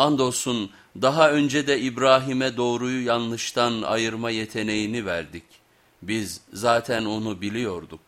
Andolsun daha önce de İbrahim'e doğruyu yanlıştan ayırma yeteneğini verdik. Biz zaten onu biliyorduk.